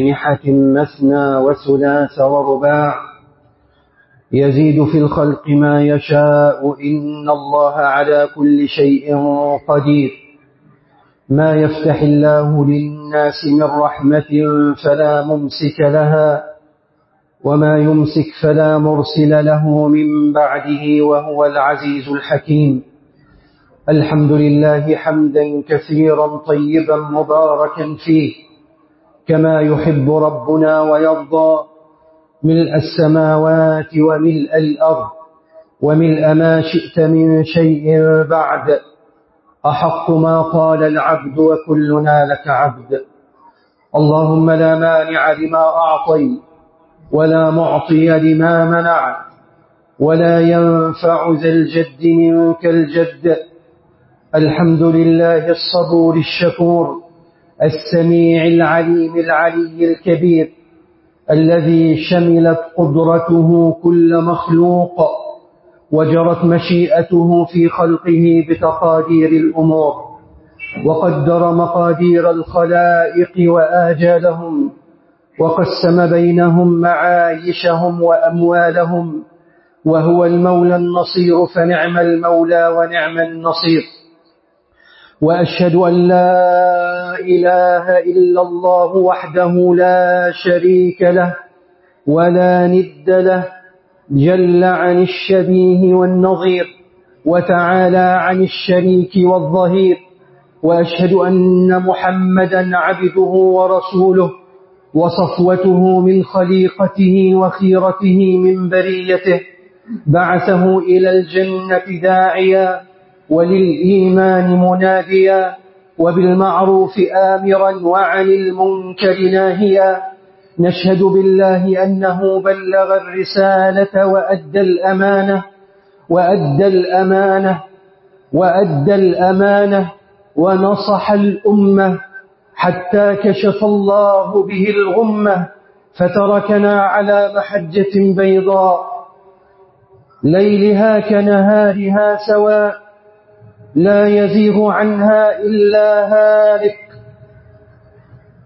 أجنحة مثنى وثلاث ورباع. يزيد في الخلق ما يشاء إن الله على كل شيء قدير. ما يفتح الله للناس من رحمة فلا ممسك لها وما يمسك فلا مرسل له من بعده وهو العزيز الحكيم. الحمد لله حمدا كثيرا طيبا مباركا فيه. كما يحب ربنا ويرضى ملء السماوات وملء الأرض وملء ما شئت من شيء بعد. أحق ما قال العبد وكلنا لك عبد. اللهم لا مانع لما أعطيت ولا معطي لما منعت ولا ينفع ذا الجد منك الجد. الحمد لله الصبور الشكور. السميع العليم العلي الكبير الذي شملت قدرته كل مخلوق وجرت مشيئته في خلقه بتقادير الأمور وقدر مقادير الخلائق وآجالهم وقسم بينهم معايشهم وأموالهم وهو المولى النصير فنعم المولى ونعم النصير وأشهد أن لا إله إلا الله وحده لا شريك له ولا ند له جل عن الشبيه والنظير وتعالى عن الشريك والظهير وأشهد أن محمدا عبده ورسوله وصفوته من خليقته وخيرته من بريته بعثه إلى الجنة داعيا وللإيمان مناديا وبالمعروف آمرا وعن المنكر ناهيا. نشهد بالله أنه بلغ الرسالة وأدى الأمانة وأدى الأمانة وأدى الأمانة ونصح الأمة حتى كشف الله به الغمة فتركنا على محجة بيضاء. ليلها كنهارها سواء لا يزيغ عنها إلا هالك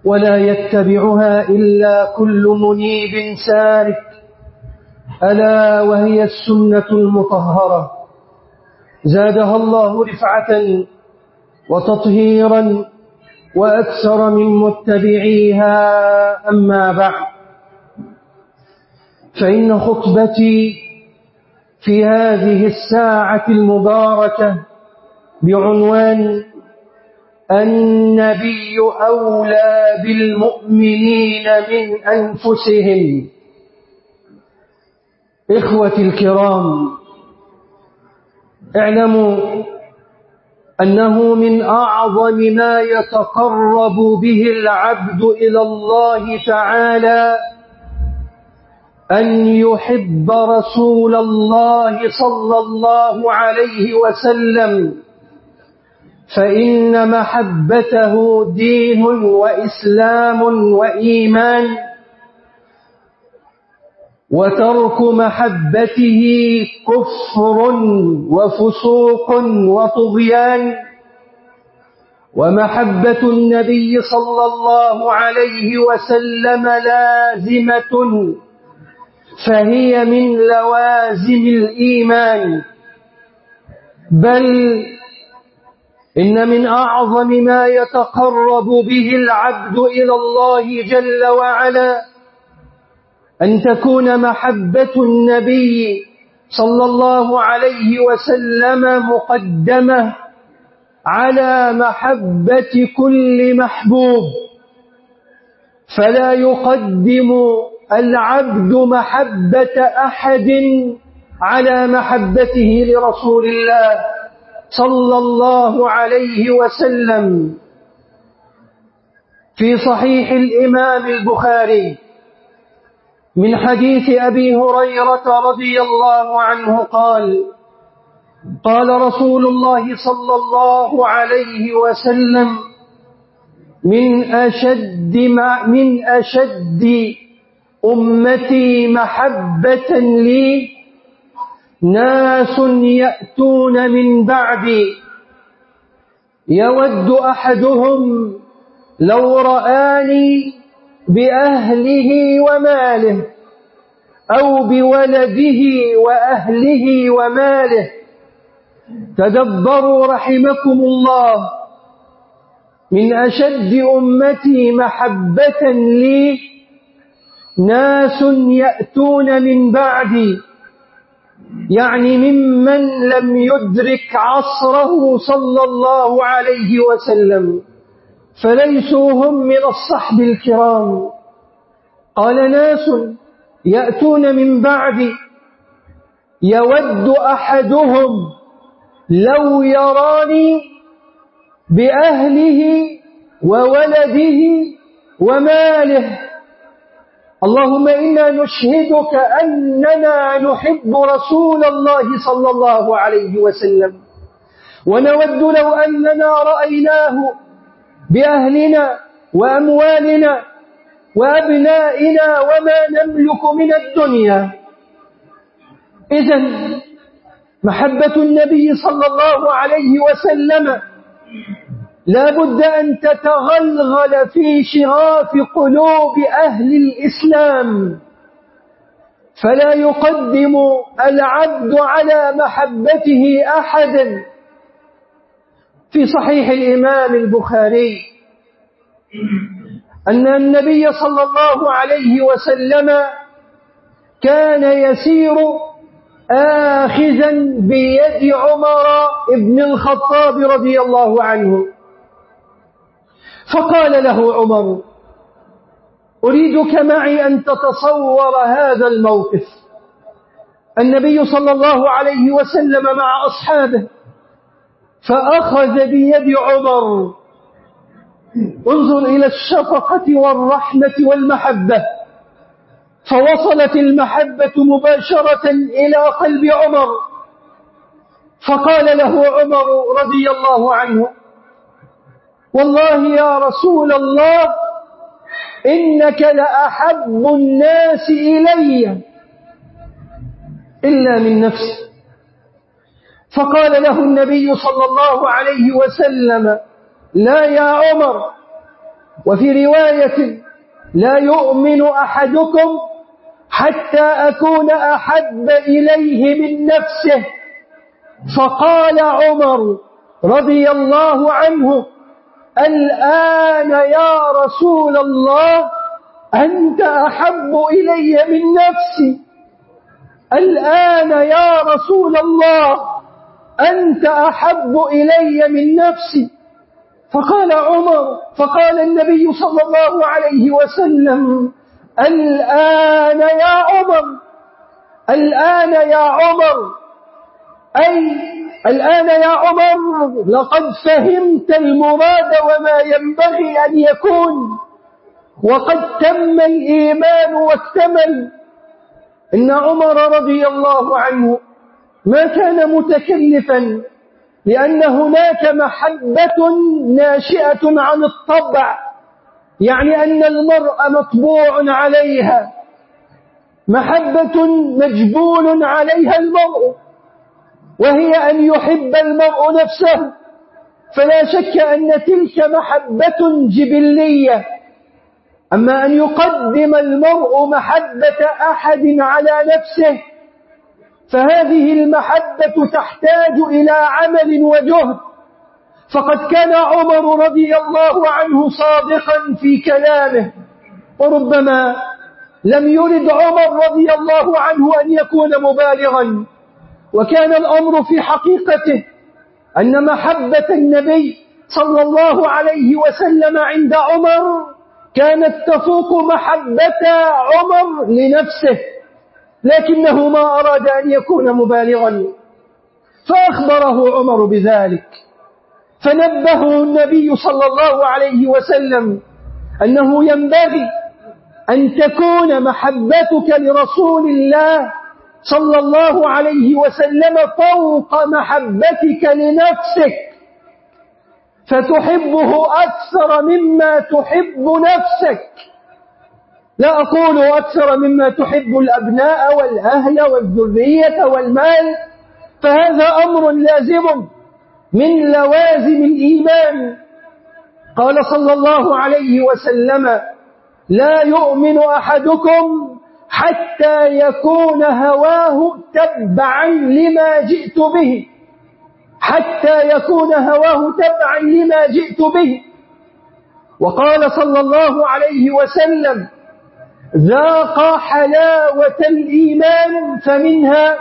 ولا يتبعها إلا كل منيب سارك ألا وهي السنة المطهرة. زادها الله رفعة وتطهيرا وأكثر من متبعيها أما بعد. فإن خطبتي في هذه الساعة المباركة بعنوان النبي أولى بالمؤمنين من أنفسهم. إخوتي الكرام اعلموا أنه من أعظم ما يتقرب به العبد إلى الله تعالى أن يحب رسول الله صلى الله عليه وسلم. فإن محبته دين وإسلام وإيمان وترك محبته كفر وفسوق وطغيان ومحبة النبي صلى الله عليه وسلم لازمة فهي من لوازم الإيمان. بل إن من أعظم ما يتقرب به العبد إلى الله جل وعلا أن تكون محبة النبي صلى الله عليه وسلم مقدمة على محبة كل محبوب. فلا يقدم العبد محبة أحد على محبته لرسول الله. صلى الله عليه وسلم في صحيح الإمام البخاري من حديث أبي هريرة رضي الله عنه قال قال رسول الله صلى الله عليه وسلم من أشد من أشد أمتي محبة لي ناس يأتون من بعدي يود أحدهم لو رآني بأهله وماله أو بولده وأهله وماله. تدبروا رحمكم الله. من أشد أمتي محبة لي. ناس يأتون من بعدي. يعني ممن لم يدرك عصره صلى الله عليه وسلم فليسوا هم من الصحب الكرام. قال ناس يأتون من بعد يود أحدهم لو يراني بأهله وولده وماله. اللهم إنا نشهدك أننا نحب رسول الله صلى الله عليه وسلم. ونود لو أننا رأيناه بأهلنا وأموالنا وأبنائنا وما نملك من الدنيا. إذا محبة النبي صلى الله عليه وسلم لا بد أن تتغلغل في شغاف قلوب أهل الإسلام. فلا يقدم العبد على محبته أحدا في صحيح الإمام البخاري أن النبي صلى الله عليه وسلم كان يسير آخذا بيد عمر بن الخطاب رضي الله عنه. فقال له عمر أريدك معي أن تتصور هذا الموقف. النبي صلى الله عليه وسلم مع أصحابه فأخذ بيد عمر. انظر إلى الشفقة والرحمة والمحبة. فوصلت المحبة مباشرة إلى قلب عمر. فقال له عمر رضي الله عنه والله يا رسول الله إنك لأحب الناس إلي إلا من نفسي. فقال له النبي صلى الله عليه وسلم لا يا عمر وفي رواية لا يؤمن أحدكم حتى أكون أحب إليه من نفسه. فقال عمر رضي الله عنه الآن يا رسول الله أنت أحب إلي من نفسي. الآن يا رسول الله أنت أحب إلي من نفسي. فقال عمر فقال النبي صلى الله عليه وسلم الآن يا عمر الآن يا عمر أي الآن يا عمر لقد فهمت المراد وما ينبغي أن يكون وقد تم الإيمان واكتمل إن عمر رضي الله عنه ما كان متكلفا لأن هناك محبة ناشئة عن الطبع يعني أن المرء مطبوع عليها محبة مجبول عليها المرء. وهي أن يحب المرء نفسه. فلا شك أن تلك محبة جبلية. أما أن يقدم المرء محبة أحد على نفسه فهذه المحبة تحتاج إلى عمل وجهد. فقد كان عمر رضي الله عنه صادقا في كلامه وربما لم يرد عمر رضي الله عنه أن يكون مبالغا. وكان الأمر في حقيقته أن محبة النبي صلى الله عليه وسلم عند عمر كانت تفوق محبة عمر لنفسه لكنه ما أراد أن يكون مبالغا. فأخبره عمر بذلك فنبهه النبي صلى الله عليه وسلم أنه ينبغي أن تكون محبتك لرسول الله صلى الله عليه وسلم فوق محبتك لنفسك. فتحبه أكثر مما تحب نفسك. لا أقول أكثر مما تحب الأبناء والأهل والذرية والمال. فهذا أمر لازم من لوازم الإيمان. قال صلى الله عليه وسلم لا يؤمن أحدكم حتى يكون هواه تبعا لما جئت به. حتى يكون هواه تبعا لما جئت به. وقال صلى الله عليه وسلم ذاق حلاوة الإيمان فمنها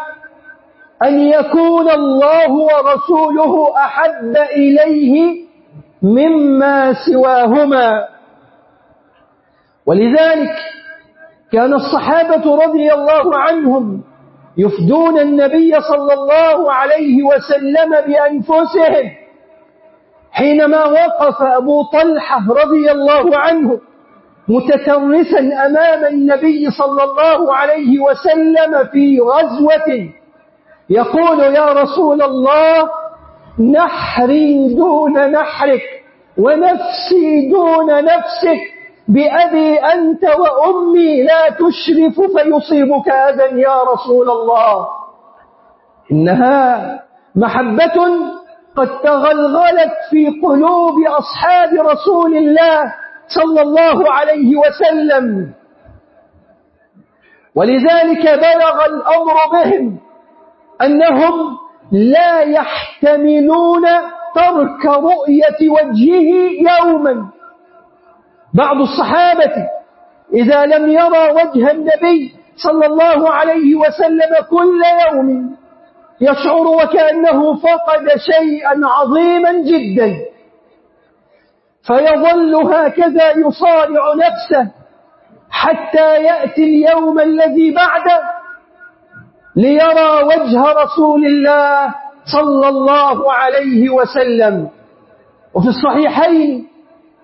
أن يكون الله ورسوله أحب إليه مما سواهما. ولذلك كان الصحابة رضي الله عنهم يفدون النبي صلى الله عليه وسلم بأنفسهم حينما وقف أبو طلحة رضي الله عنه متترسا أمام النبي صلى الله عليه وسلم في غزوة يقول يا رسول الله نحري دون نحرك ونفسي دون نفسك بأبي أنت وأمي لا تشرف فيصيبك أذى يا رسول الله. إنها محبة قد تغلغلت في قلوب أصحاب رسول الله صلى الله عليه وسلم. ولذلك بلغ الأمر بهم أنهم لا يحتملون ترك رؤية وجهه يوما. بعض الصحابة إذا لم يرى وجه النبي صلى الله عليه وسلم كل يوم يشعر وكأنه فقد شيئا عظيما جدا فيظل هكذا يصارع نفسه حتى يأتي اليوم الذي بعده ليرى وجه رسول الله صلى الله عليه وسلم. وفي الصحيحين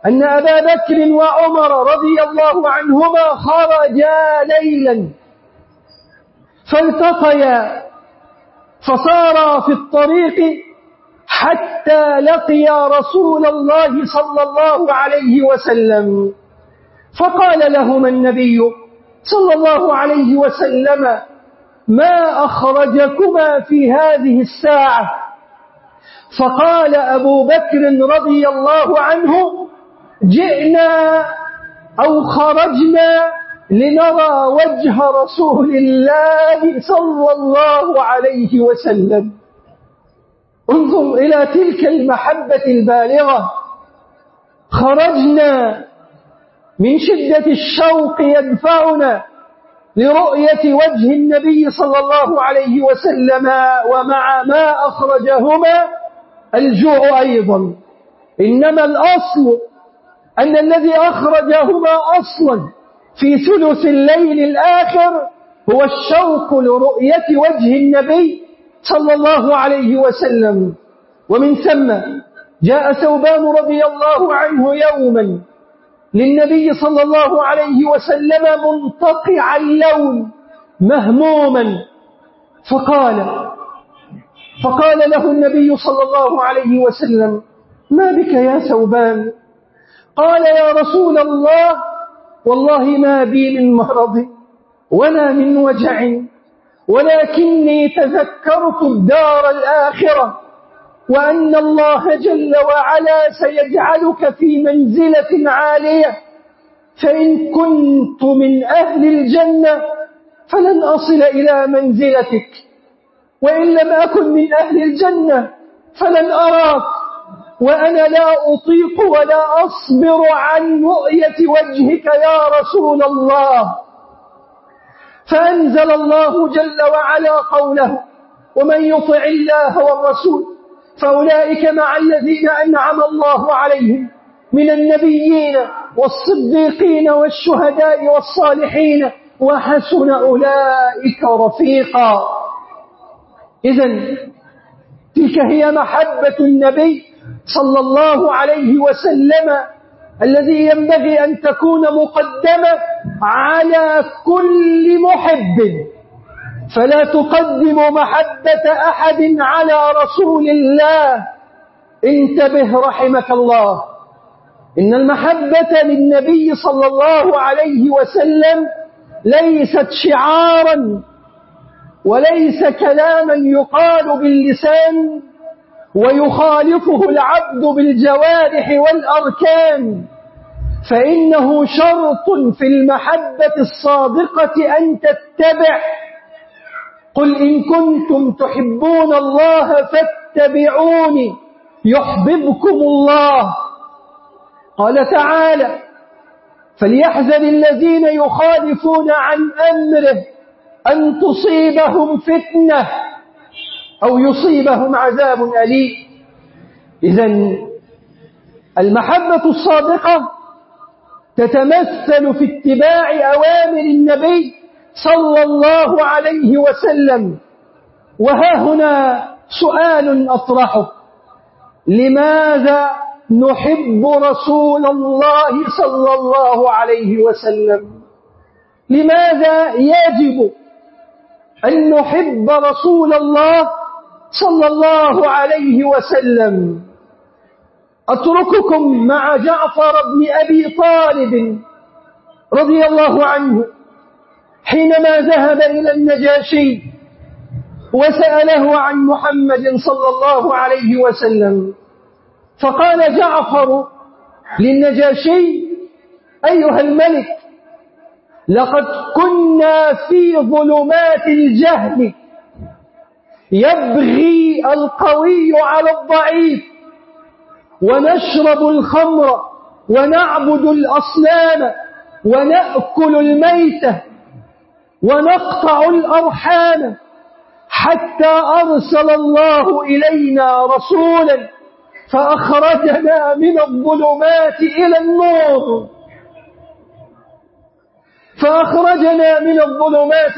أن أبا بكر وعمر رضي الله عنهما خرجا ليلا فالتقيا فصارا في الطريق حتى لقيا رسول الله صلى الله عليه وسلم. فقال لهما النبي صلى الله عليه وسلم ما أخرجكما في هذه الساعة؟ فقال أبو بكر رضي الله عنه جئنا أو خرجنا لنرى وجه رسول الله صلى الله عليه وسلم. انظر إلى تلك المحبة البالغة. خرجنا من شدة الشوق يدفعنا لرؤية وجه النبي صلى الله عليه وسلم ومع ما أخرجهما. الجوع أيضا. إنما الأصل أن الذي أخرجهما أصلا في ثلث الليل الآخر هو الشوق لرؤية وجه النبي صلى الله عليه وسلم. ومن ثم جاء ثوبان رضي الله عنه يوما للنبي صلى الله عليه وسلم منتقع اللون مهموما. فقال فقال له النبي صلى الله عليه وسلم ما بك يا ثوبان؟ قال يا رسول الله والله ما بي من مرض ولا من وجع ولكني تذكرت الدار الآخرة وأن الله جل وعلا سيجعلك في منزلة عالية فإن كنت من أهل الجنة فلن أصل إلى منزلتك وإن لم أكن من أهل الجنة فلن أراك. وأنا لا أطيق ولا أصبر عن رؤية وجهك يا رسول الله. فأنزل الله جل وعلا قوله ومن يطع الله والرسول فأولئك مع الذين أنعم الله عليهم من النبيين والصديقين والشهداء والصالحين وحسن أولئك رفيقا. إذا تلك هي محبة النبي صلى الله عليه وسلم الذي ينبغي أن تكون مقدمة على كل محب. فلا تقدم محبة أحد على رسول الله. انتبه رحمك الله. إن المحبة للنبي صلى الله عليه وسلم ليست شعارا وليس كلاما يقال باللسان ويخالفه العبد بالجوارح والأركان فإنه شرط في المحبة الصادقة أن تتبع. قل إن كنتم تحبون الله فاتبعوني يحببكم الله. قال تعالى فليحذر الذين يخالفون عن أمره أن تصيبهم فتنة. أو يصيبهم عذاب أليم. إذا المحبة الصادقة تتمثل في اتباع أوامر النبي صلى الله عليه وسلم. وها هنا سؤال أطرحه لماذا نحب رسول الله صلى الله عليه وسلم؟ لماذا يجب أن نحب رسول الله صلى الله عليه وسلم. أترككم مع جعفر بن أبي طالب رضي الله عنه حينما ذهب إلى النجاشي وسأله عن محمد صلى الله عليه وسلم. فقال جعفر للنجاشي أيها الملك لقد كنا في ظلمات الجهل. يبغي القوي على الضعيف. ونشرب الخمر ونعبد الأصنام ونأكل الميتة ونقطع الأرحام حتى أرسل الله إلينا رسولا فأخرجنا من الظلمات إلى النور. فأخرجنا من الظلمات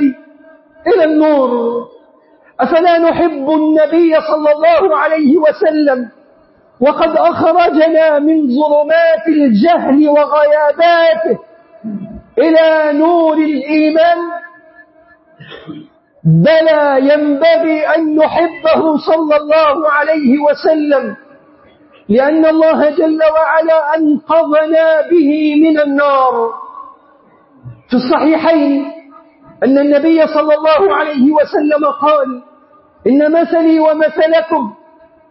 إلى النور. أفلا نحب النبي صلى الله عليه وسلم؟ وقد أخرجنا من ظلمات الجهل وغياباته إلى نور الإيمان. بلى ينبغي أن نحبه صلى الله عليه وسلم لأن الله جل وعلا أنقذنا به من النار. في الصحيحين أن النبي صلى الله عليه وسلم قال إن مثلي ومثلكم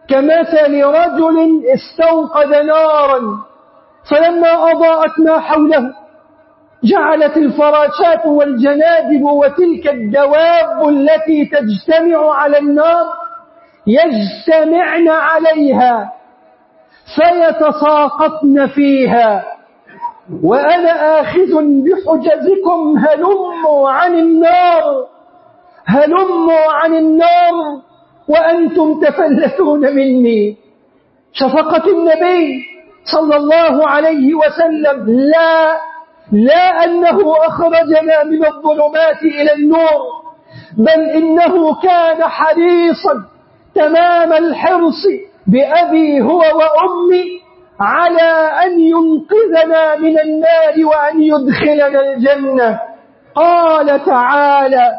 كمثل رجل استوقد نارا فلما أضاءت ما حوله جعلت الفراشات والجنادب وتلك الدواب التي تجتمع على النار يجتمعن عليها فيتساقطن فيها. وأنا آخذ بحجزكم هلموا عن النار. هلموا عن النار وأنتم تفلتون مني. شفقة النبي صلى الله عليه وسلم لا لا أنه أخرجنا من الظلمات إلى النور بل إنه كان حريصا تمام الحرص بأبي هو وأمي على أن ينقذنا من النار وأن يدخلنا الجنة. قال تعالى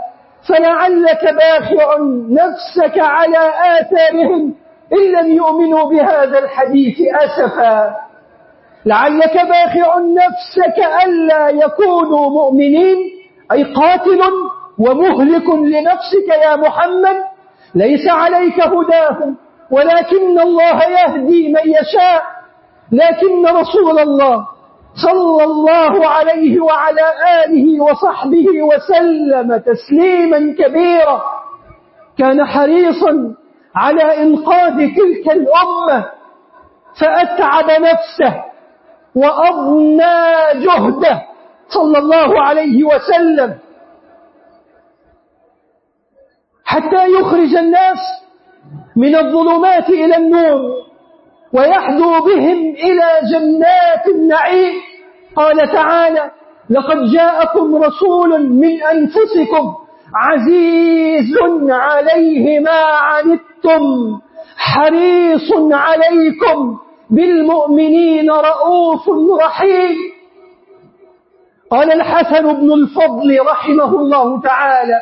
فلعلك باخع نفسك على آثارهم إن لم يؤمنوا بهذا الحديث أسفا. لعلك باخع نفسك ألا يكونوا مؤمنين أي قاتل ومهلك لنفسك يا محمد ليس عليك هداهم ولكن الله يهدي من يشاء لكن رسول الله صلى الله عليه وعلى آله وصحبه وسلم تسليما كبيرا. كان حريصا على إنقاذ تلك الأمة فأتعب نفسه وأضنى جهده صلى الله عليه وسلم. حتى يخرج الناس من الظلمات إلى النور. ويحدو بهم إلى جنات النعيم. قال تعالى لقد جاءكم رسول من أنفسكم عزيز عليه ما عنتم حريص عليكم بالمؤمنين رؤوف رحيم. قال الحسن بن الفضل رحمه الله تعالى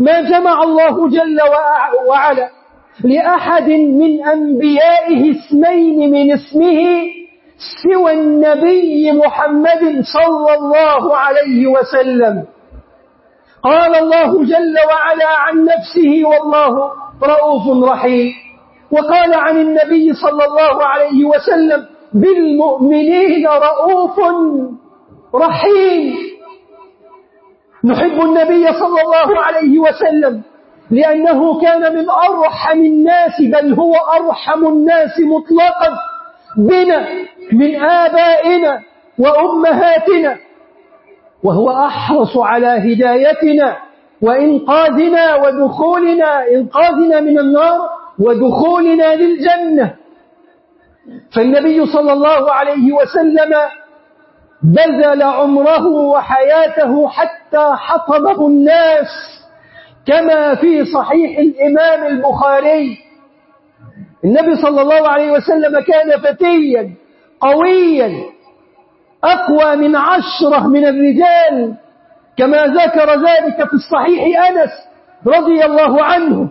ما جمع الله جل وعلا لأحد من أنبيائه اسمين من اسمه سوى النبي محمد صلى الله عليه وسلم. قال الله جل وعلا عن نفسه والله رؤوف رحيم. وقال عن النبي صلى الله عليه وسلم بالمؤمنين رؤوف رحيم. نحب النبي صلى الله عليه وسلم لأنه كان من أرحم الناس بل هو أرحم الناس مطلقا. بنا من آبائنا وأمهاتنا. وهو أحرص على هدايتنا وإنقاذنا ودخولنا إنقاذنا من النار ودخولنا للجنة. فالنبي صلى الله عليه وسلم بذل عمره وحياته حتى حطمه الناس. كما في صحيح الإمام البخاري. النبي صلى الله عليه وسلم كان فتيا قويا أقوى من عشرة من الرجال كما ذكر ذلك في الصحيح أنس رضي الله عنه.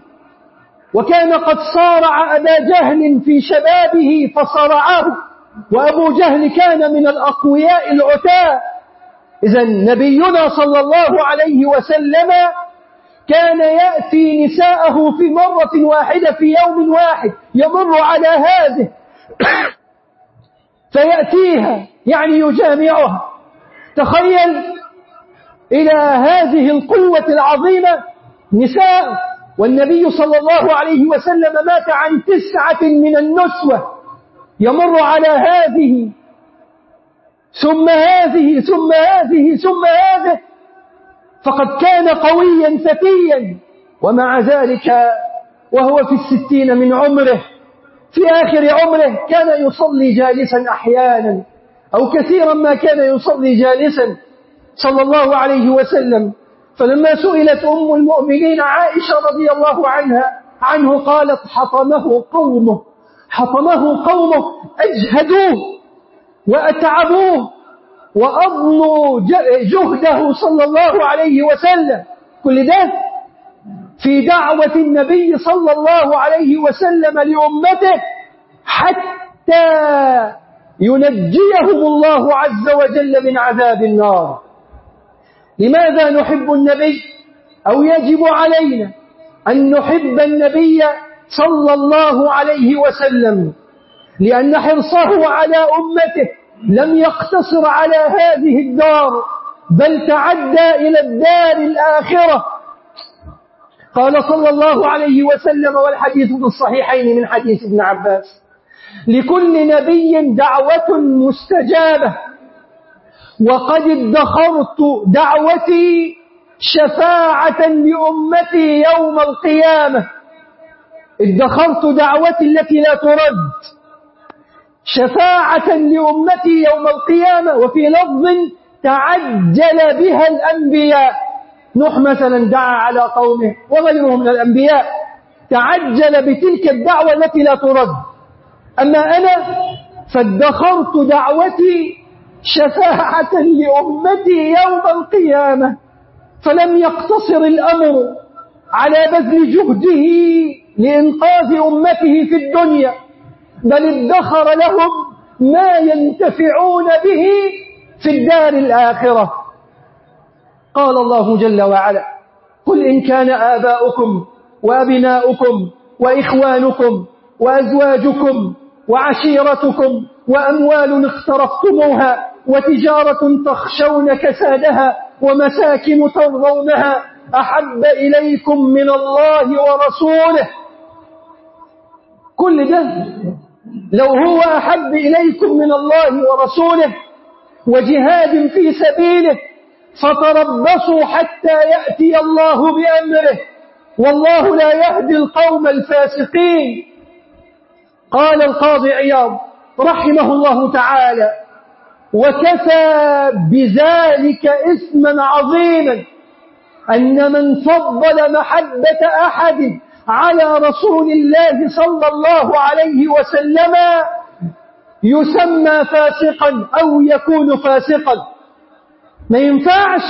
وكان قد صارع أبا جهل في شبابه فصرعه وأبو جهل كان من الأقوياء العتاء. إذا نبينا صلى الله عليه وسلم كان يأتي نساءه في مرة واحدة في يوم واحد يمر على هذه. فيأتيها يعني يجامعها. تخيل إلى هذه القوة العظيمة نساء والنبي صلى الله عليه وسلم مات عن تسعة من النسوة. يمر على هذه ثم هذه ثم هذه ثم هذه. فقد كان قويا فتيا ومع ذلك وهو في الستين من عمره في آخر عمره كان يصلي جالسا أحيانا أو كثيرا ما كان يصلي جالسا صلى الله عليه وسلم. فلما سئلت أم المؤمنين عائشة رضي الله عنها عنه قالت حطمه قومه حطمه قومه أجهدوه وأتعبوه وأضلوا جهده صلى الله عليه وسلم. كل ده في دعوة النبي صلى الله عليه وسلم لأمته حتى ينجيهم الله عز وجل من عذاب النار. لماذا نحب النبي أو يجب علينا أن نحب النبي صلى الله عليه وسلم؟ لأن حرصه على أمته لم يقتصر على هذه الدار بل تعدى إلى الدار الآخرة. قال صلى الله عليه وسلم والحديث في الصحيحين من حديث ابن عباس لكل نبي دعوة مستجابة. وقد ادخرت دعوتي شفاعة لأمتي يوم القيامة. ادخرت دعوتي التي لا ترد. شفاعة لأمتي يوم القيامة وفي لفظ تعجل بها الأنبياء. نوح مثلا دعا على قومه وغيره من الأنبياء. تعجل بتلك الدعوة التي لا ترد. أما أنا فادخرت دعوتي شفاعة لأمتي يوم القيامة. فلم يقتصر الأمر على بذل جهده لإنقاذ أمته في الدنيا. بل ادخر لهم ما ينتفعون به في الدار الآخرة. قال الله جل وعلا قل إن كان آباؤكم وأبناؤكم وإخوانكم وأزواجكم وعشيرتكم وأموال اقترفتموها وتجارة تخشون كسادها ومساكن ترضونها أحب إليكم من الله ورسوله. كل ده لو هو أحب إليكم من الله ورسوله وجهاد في سبيله فتربصوا حتى يأتي الله بأمره. والله لا يهدي القوم الفاسقين. قال القاضي عياض رحمه الله تعالى وكفى بذلك اسما عظيما أن من فضل محبة أحد على رسول الله صلى الله عليه وسلم يسمى فاسقا أو يكون فاسقا. ما ينفعش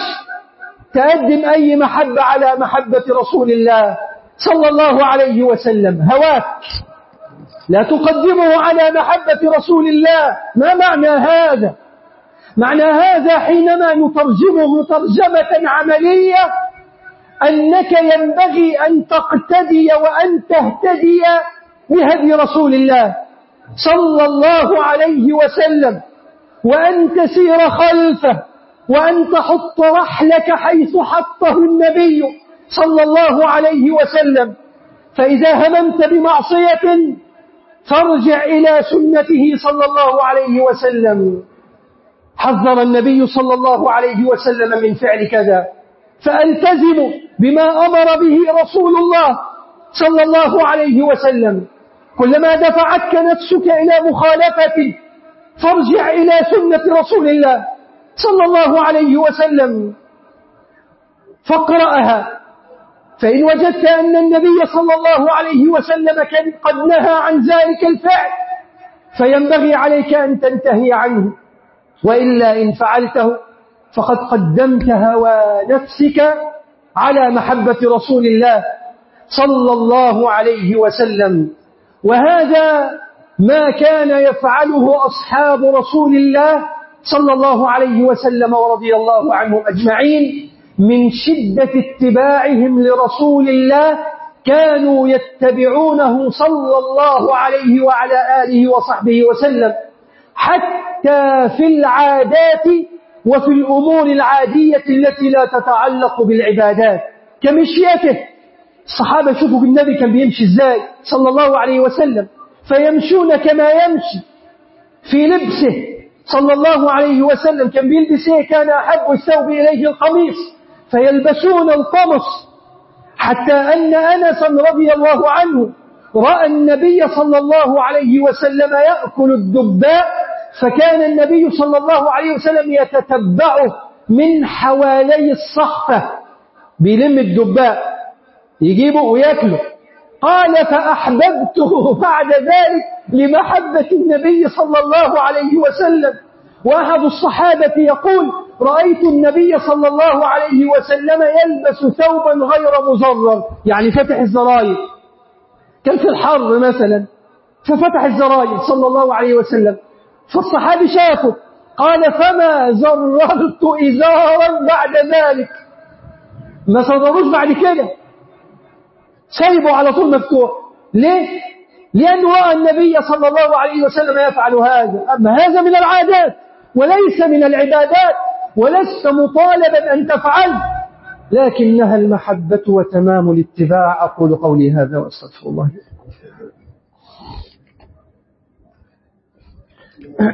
تقدم أي محبة على محبة رسول الله صلى الله عليه وسلم. هواك. لا تقدمه على محبة رسول الله. ما معنى هذا؟ معنى هذا حينما نترجمه ترجمة عملية أنك ينبغي أن تقتدي وأن تهتدي بهدي رسول الله صلى الله عليه وسلم وأن تسير خلفه وأن تحط رحلك حيث حطه النبي صلى الله عليه وسلم. فإذا هممت بمعصية فارجع إلى سنته صلى الله عليه وسلم. حذر النبي صلى الله عليه وسلم من فعل كذا. فألتزم بما أمر به رسول الله صلى الله عليه وسلم. كلما دفعتك نفسك إلى مخالفة فارجع إلى سنة رسول الله صلى الله عليه وسلم. فاقرأها. فإن وجدت أن النبي صلى الله عليه وسلم كان قد نهى عن ذلك الفعل فينبغي عليك أن تنتهي عنه. وإلا إن فعلته فقد قدمت هوى نفسك على محبة رسول الله صلى الله عليه وسلم. وهذا ما كان يفعله أصحاب رسول الله صلى الله عليه وسلم ورضي الله عنهم أجمعين من شدة اتباعهم لرسول الله كانوا يتبعونه صلى الله عليه وعلى آله وصحبه وسلم حتى في العادات وفي الأمور العادية التي لا تتعلق بالعبادات كمشيته الصحابة شوفوا النبي كان بيمشي إزاي صلى الله عليه وسلم. فيمشون كما يمشي. في لبسه صلى الله عليه وسلم كان بيلبس إيه كان أحب الثوب إليه القميص. فيلبسون القمص. حتى أن أنسا رضي الله عنه رأى النبي صلى الله عليه وسلم يأكل الدباء فكان النبي صلى الله عليه وسلم يتتبعه من حوالي الصحفة بيلم الدباء يجيبه ويأكله. قال فأحببته بعد ذلك لمحبة النبي صلى الله عليه وسلم. وأحد الصحابة يقول رأيت النبي صلى الله عليه وسلم يلبس ثوبا غير مزرر. يعني فتح الزراير. كان في الحر مثلا. ففتح الزراير صلى الله عليه وسلم. فالصحابي شافه قال فما زررت إزارا بعد ذلك. ما صدروش بعد كده. سايبه على طول مفتوح. ليه؟ لأنه رأى النبي صلى الله عليه وسلم يفعل هذا. أما هذا من العادات وليس من العبادات ولست مطالبا أن تفعل. لكنها المحبة وتمام الاتباع. أقول قولي هذا وأستغفر الله. بسم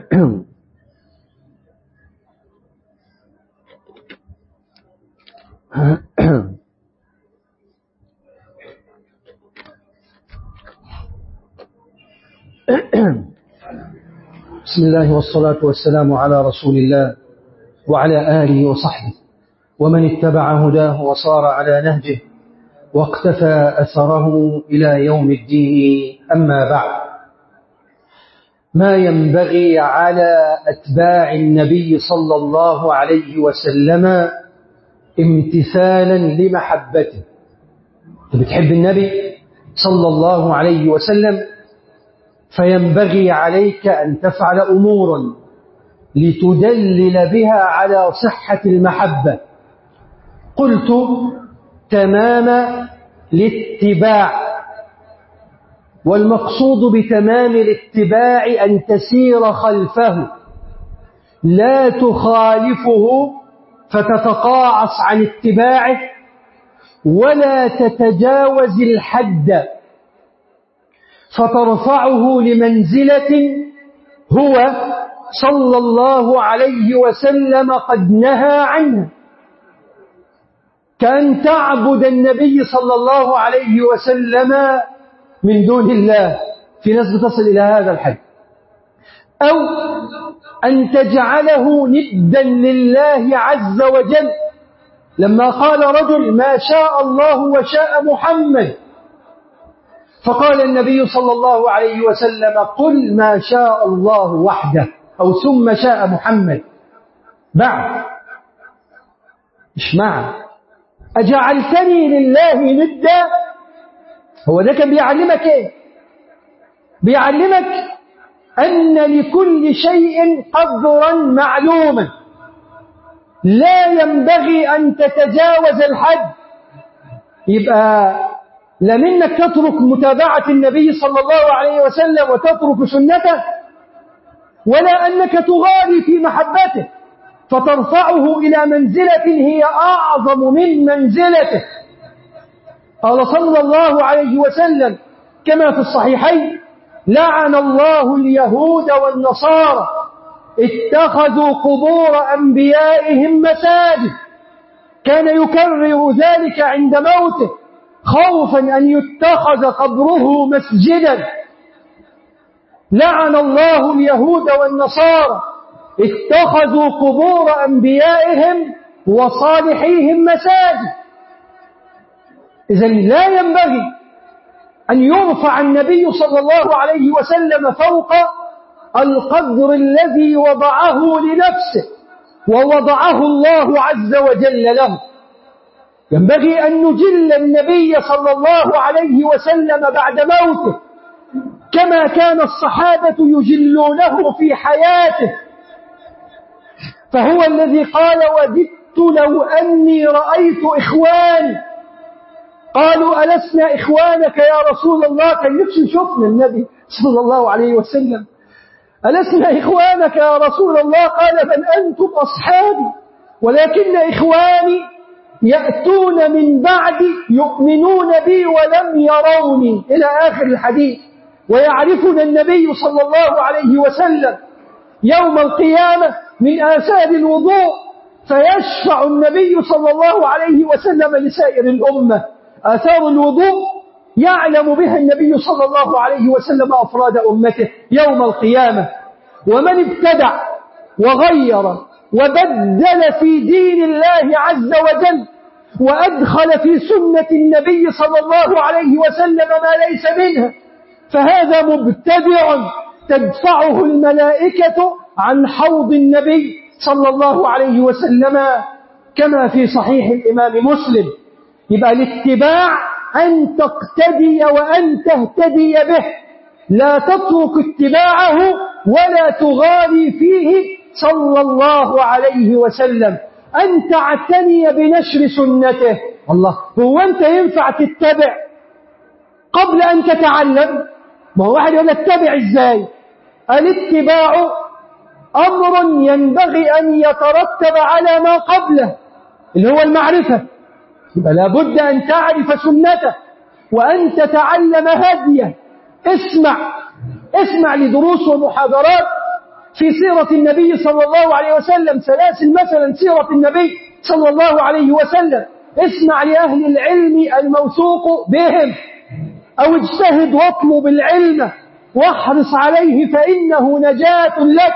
الله والصلاة والسلام على رسول الله وعلى آله وصحبه. ومن اتبع هداه وصار على نهجه واقتفى أثره إلى يوم الدين. أما بعد. ما ينبغي على أتباع النبي صلى الله عليه وسلم امتثالا لمحبته. بتحب النبي صلى الله عليه وسلم فينبغي عليك أن تفعل أمورا لتدلل بها على صحة المحبة. قلت تمام الاتباع والمقصود بتمام الاتباع أن تسير خلفه. لا تخالفه فتتقاعص عن اتباعه ولا تتجاوز الحد. فترفعه لمنزلة هو صلى الله عليه وسلم قد نهى عنها كأن تعبد النبي صلى الله عليه وسلم من دون الله في ناس بتصل إلى هذا الحد. أو أن تجعله ندا لله عز وجل. لما قال رجل ما شاء الله وشاء محمد. فقال النبي صلى الله عليه وسلم قل ما شاء الله وحده أو ثم شاء محمد. بعد. مش مع أجعلتني لله ندا هو ده كان بيعلمك إيه؟ بيعلمك أن لكل شيء قدرا معلوما. لا ينبغي أن تتجاوز الحد. يبقى لا منك تترك متابعة النبي صلى الله عليه وسلم وتترك سنته ولا أنك تغالي في محبته فترفعه إلى منزلة هي أعظم من منزلته. قال صلى الله عليه وسلم كما في الصحيحين لعن الله اليهود والنصارى اتخذوا قبور أنبيائهم مساجد. كان يكرر ذلك عند موته خوفا أن يتخذ قبره مسجدا. لعن الله اليهود والنصارى اتخذوا قبور أنبيائهم وصالحيهم مساجد. إذا لا ينبغي أن يرفع النبي صلى الله عليه وسلم فوق القدر الذي وضعه لنفسه ووضعه الله عز وجل له. ينبغي أن نجل النبي صلى الله عليه وسلم بعد موته كما كان الصحابة يجلونه في حياته. فهو الذي قال وددت لو أني رأيت إخواني قالوا ألسنا إخوانك يا رسول الله؟ كان نفسي شفنا النبي صلى الله عليه وسلم. ألسنا إخوانك يا رسول الله؟ قال بل أنتم أصحابي ولكن إخواني يأتون من بعد يؤمنون بي ولم يروني. إلى آخر الحديث. ويعرفنا النبي صلى الله عليه وسلم يوم القيامة من آثار الوضوء فيشفع النبي صلى الله عليه وسلم لسائر الأمة. آثار الوضوء يعلم بها النبي صلى الله عليه وسلم أفراد أمته يوم القيامة. ومن ابتدع وغير وبدل في دين الله عز وجل وأدخل في سنة النبي صلى الله عليه وسلم ما ليس منها فهذا مبتدع تدفعه الملائكة عن حوض النبي صلى الله عليه وسلم كما في صحيح الإمام مسلم. يبقى الاتباع أن تقتدي وأن تهتدي به. لا تترك اتباعه ولا تغالي فيه صلى الله عليه وسلم. أن تعتني بنشر سنته. الله هو أنت ينفع تتبع قبل أن تتعلم؟ ما هو واحد يقول اتبع إزاي؟ الاتباع أمر ينبغي أن يترتب على ما قبله اللي هو المعرفة. يبقى لابد أن تعرف سنته وأن تتعلم هديه اسمع اسمع لدروس ومحاضرات في سيرة النبي صلى الله عليه وسلم. سلاسل مثلا سيرة النبي صلى الله عليه وسلم. اسمع لأهل العلم الموثوق بهم أو اجتهد واطلب العلم واحرص عليه فإنه نجاة لك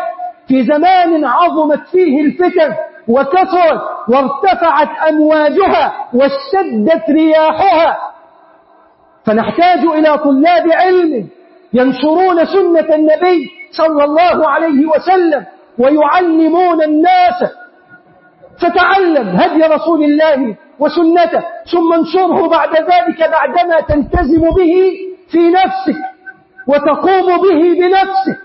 في زمان عظمت فيه الفتن. وكثرت وارتفعت أمواجها واشتدت رياحها. فنحتاج إلى طلاب علم ينشرون سنة النبي صلى الله عليه وسلم ويعلمون الناس. فتعلم هدي رسول الله وسنته ثم انشره بعد ذلك بعدما تلتزم به في نفسك وتقوم به بنفسك.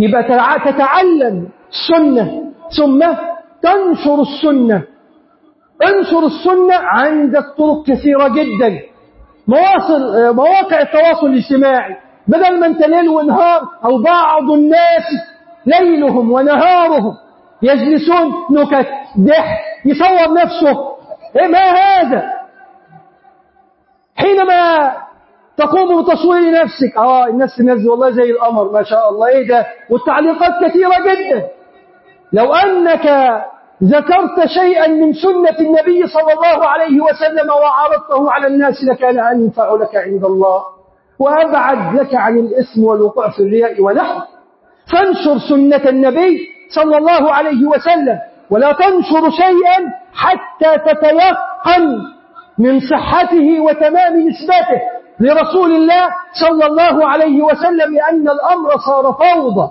يبقى تتعلم السنة ثم تنشر السنة. انشر السنة عندك طرق كثيرة جدا. مواصل مواقع التواصل الاجتماعي. بدل ما انت ليل ونهار أو بعض الناس ليلهم ونهارهم يجلسون نكت ضحك يصور نفسه. إيه ما هذا؟ حينما تقوم بتصوير نفسك آه الناس تنزل والله زي القمر ما شاء الله. إيه ده؟ والتعليقات كثيرة جدا. لو أنك ذكرت شيئا من سنة النبي صلى الله عليه وسلم وعرضته على الناس لكان أنفع لك عند الله وأبعد لك عن الإثم والوقوع في الرياء ونحو فانشر سنة النبي صلى الله عليه وسلم ولا تنشر شيئا حتى تتيقن من صحته وتمام نسبته لرسول الله صلى الله عليه وسلم لأن الأمر صار فوضى.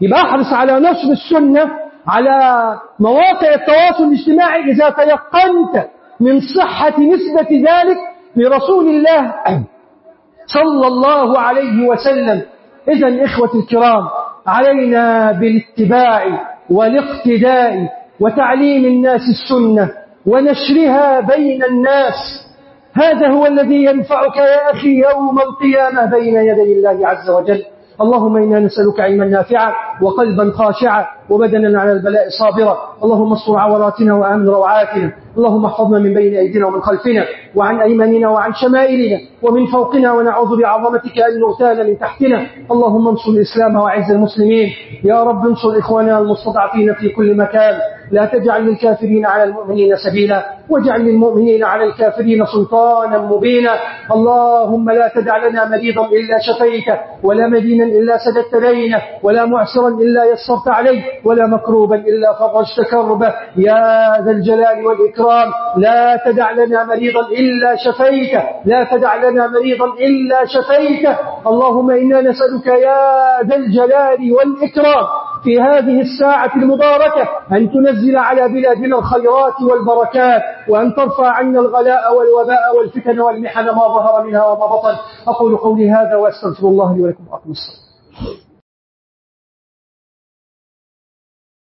يبقى احرص على نشر السنة على مواقع التواصل الاجتماعي إذا تيقنت من صحة نسبة ذلك لرسول الله صلى الله عليه وسلم. إذا إخوة الكرام علينا بالاتباع والاقتداء وتعليم الناس السنة ونشرها بين الناس. هذا هو الذي ينفعك يا أخي يوم القيامة بين يدي الله عز وجل. اللهم إنا نسألك علما نافعا وقلبا خاشعا وبدنا على البلاء صابرا. اللهم استر عوراتنا وآمن روعاتنا. اللهم احفظنا من بين أيدينا ومن خلفنا وعن أيماننا وعن شمائلنا ومن فوقنا ونعوذ بعظمتك أن نغتال من تحتنا. اللهم انصر الإسلام وعز المسلمين. يا رب انصر إخواننا المستضعفين في كل مكان. لا تجعل للكافرين على المؤمنين سبيلا. واجعل للمؤمنين على الكافرين سلطانا مبينا. اللهم لا تدع لنا مريضا إلا شفيته ولا مدينا إلا سددت لينه ولا معسرا إلا يسرت عليه. ولا مكروبا إلا فرجت كربه يا ذا الجلال والإكرام لا تدع لنا مريضا إلا شفيته. لا تدع لنا مريضا إلا شفيته. اللهم إنا نسألك يا ذا الجلال والإكرام في هذه الساعة المباركة أن تنزل على بلادنا الخيرات والبركات وأن ترفع عنا الغلاء والوباء والفتن والمحن ما ظهر منها وما بطن. أقول قولي هذا وأستغفر الله لي ولكم أقم الصلاة.